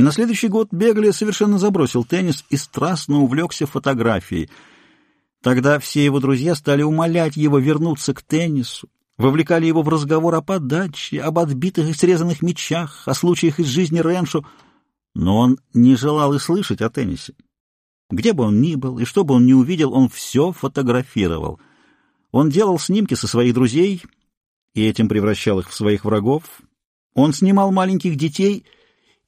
На следующий год Бегли совершенно забросил теннис и страстно увлекся фотографией. Тогда все его друзья стали умолять его вернуться к теннису, вовлекали его в разговор о подаче, об отбитых и срезанных мячах, о случаях из жизни Реншу, но он не желал и слышать о теннисе. Где бы он ни был и что бы он ни увидел, он все фотографировал. Он делал снимки со своих друзей и этим превращал их в своих врагов. Он снимал маленьких детей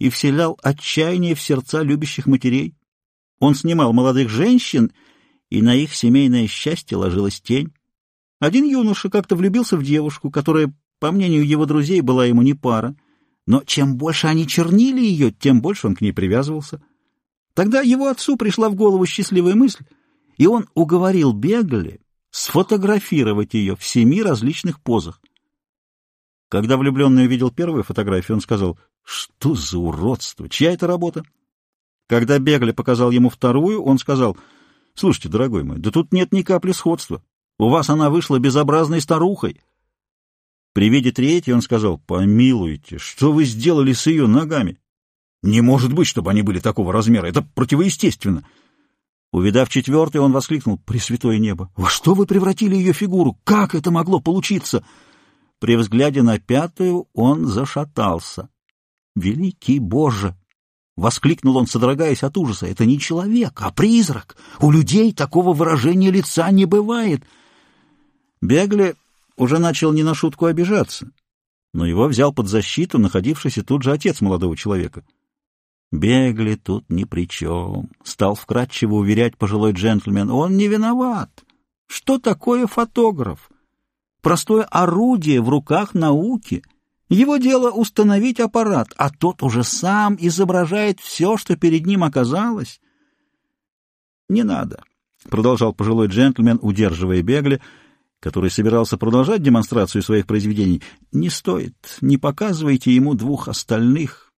и вселял отчаяние в сердца любящих матерей. Он снимал молодых женщин, и на их семейное счастье ложилась тень. Один юноша как-то влюбился в девушку, которая, по мнению его друзей, была ему не пара, но чем больше они чернили ее, тем больше он к ней привязывался. Тогда его отцу пришла в голову счастливая мысль, и он уговорил Бегали сфотографировать ее в семи различных позах. Когда влюбленный увидел первую фотографию, он сказал, «Что за уродство? Чья это работа?» Когда Бегали показал ему вторую, он сказал, «Слушайте, дорогой мой, да тут нет ни капли сходства. У вас она вышла безобразной старухой. При виде третьей он сказал, «Помилуйте, что вы сделали с ее ногами? Не может быть, чтобы они были такого размера. Это противоестественно». Увидав четвертый, он воскликнул, «Пресвятое небо! Во что вы превратили ее фигуру? Как это могло получиться?» При взгляде на пятую он зашатался. «Великий Боже!» — воскликнул он, содрогаясь от ужаса. «Это не человек, а призрак! У людей такого выражения лица не бывает!» Бегли уже начал не на шутку обижаться, но его взял под защиту находившийся тут же отец молодого человека. Бегли тут ни при чем, стал вкратчиво уверять пожилой джентльмен. Он не виноват. Что такое фотограф? Простое орудие в руках науки. Его дело установить аппарат, а тот уже сам изображает все, что перед ним оказалось. Не надо, — продолжал пожилой джентльмен, удерживая Бегли, — который собирался продолжать демонстрацию своих произведений, не стоит, не показывайте ему двух остальных.